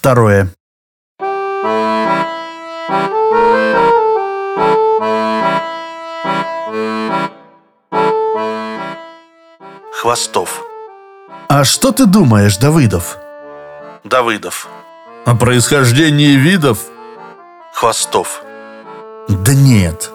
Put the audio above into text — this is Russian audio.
второе. Хвостов. А что ты думаешь, Давыдов? Давыдов. О происхождении видов? Хвостов. Да нет.